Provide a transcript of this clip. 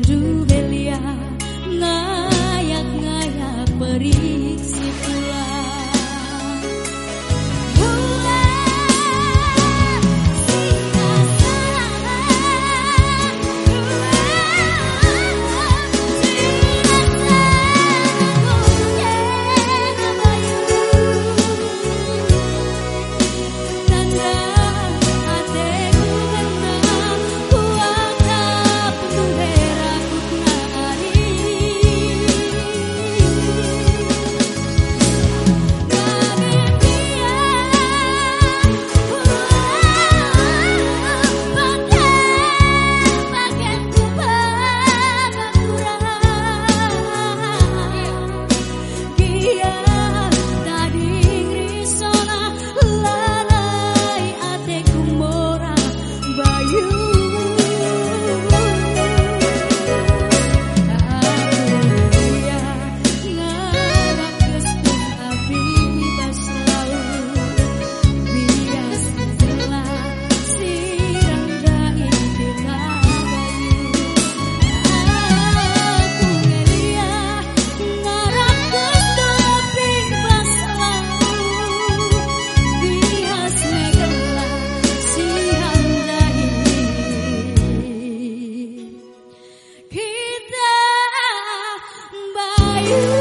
do you.